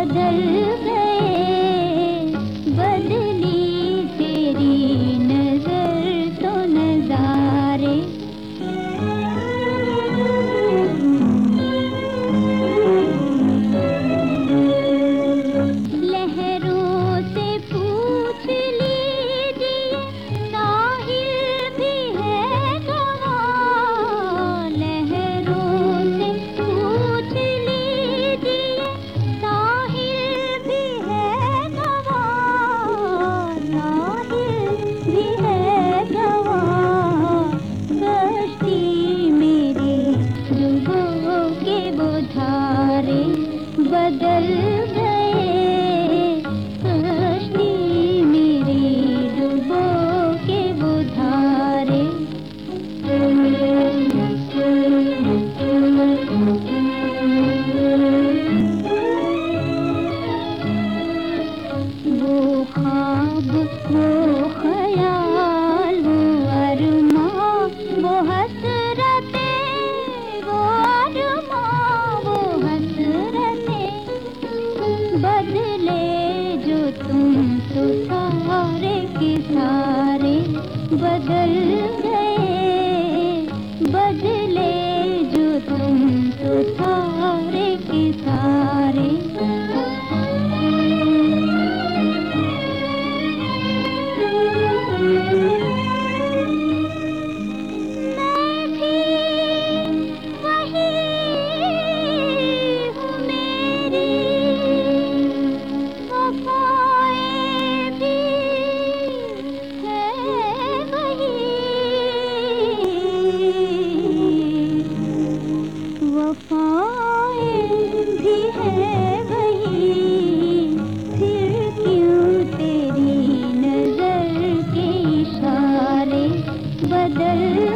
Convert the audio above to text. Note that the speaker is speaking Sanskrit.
बदल गए बदल Krishna. கடல்